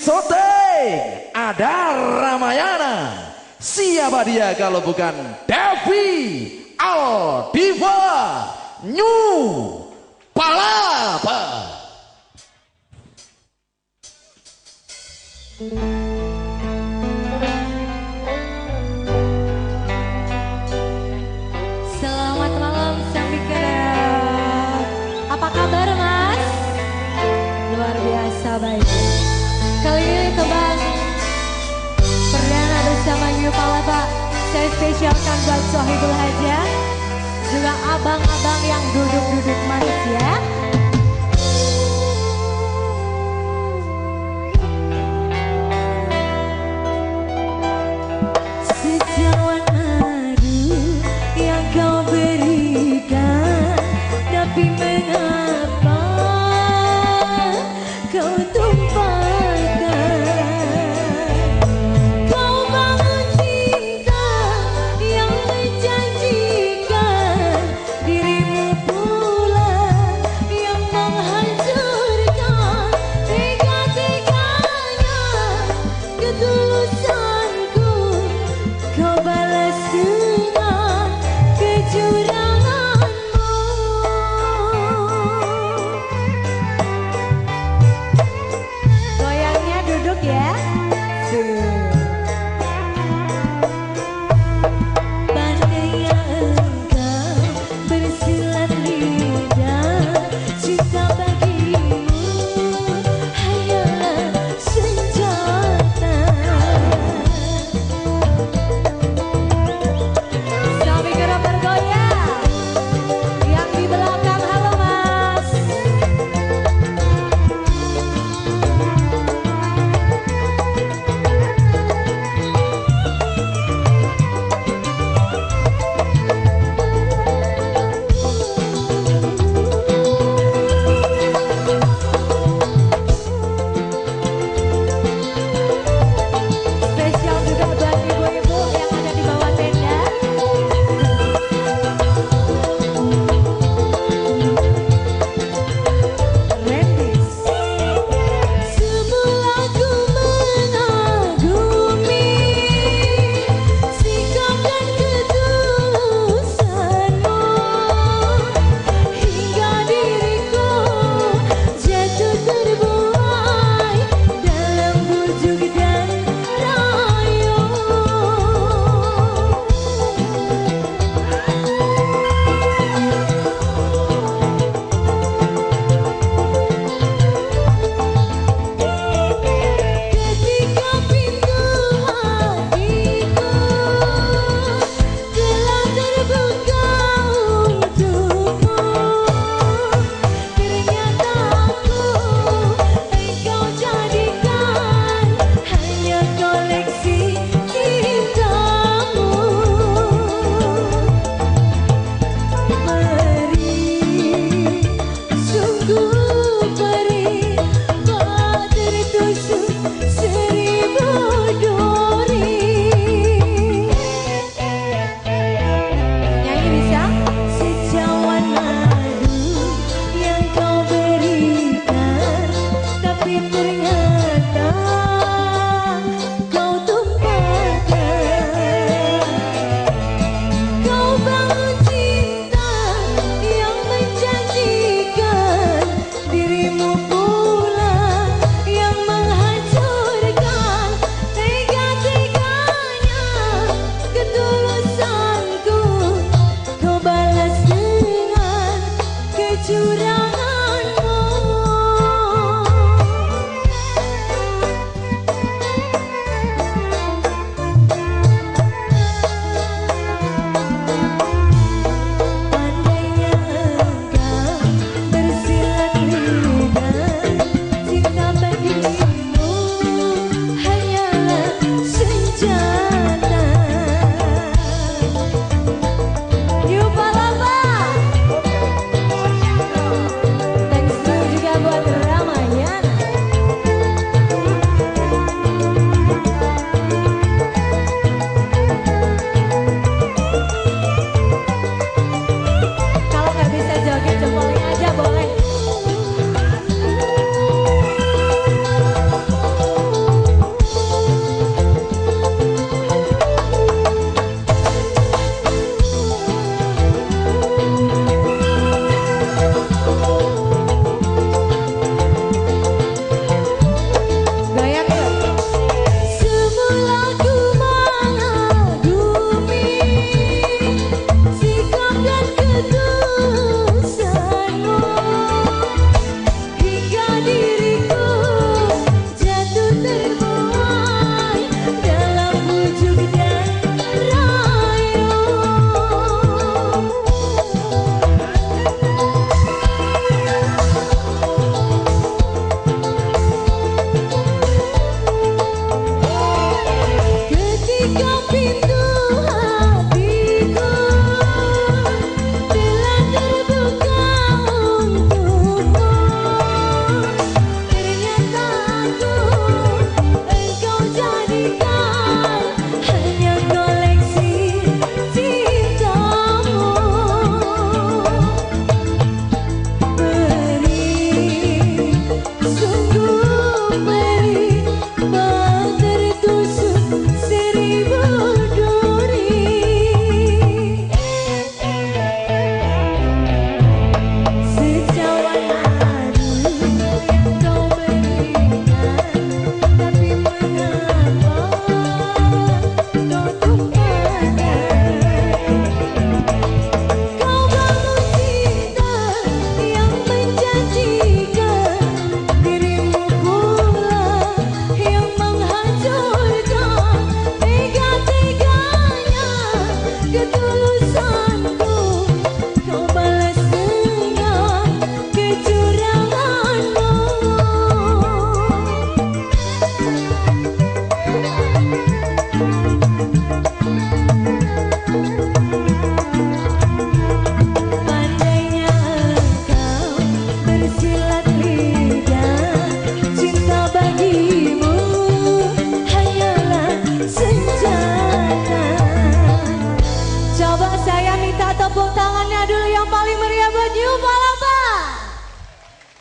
Soteng ada Ramayana. Siapa dia kalau bukan Devi Aldiva? New Palapa. Selamat Saya spesialkan buat Sohibul Haja. Juga abang-abang yang duduk-duduk manis ya.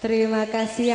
Terima kasih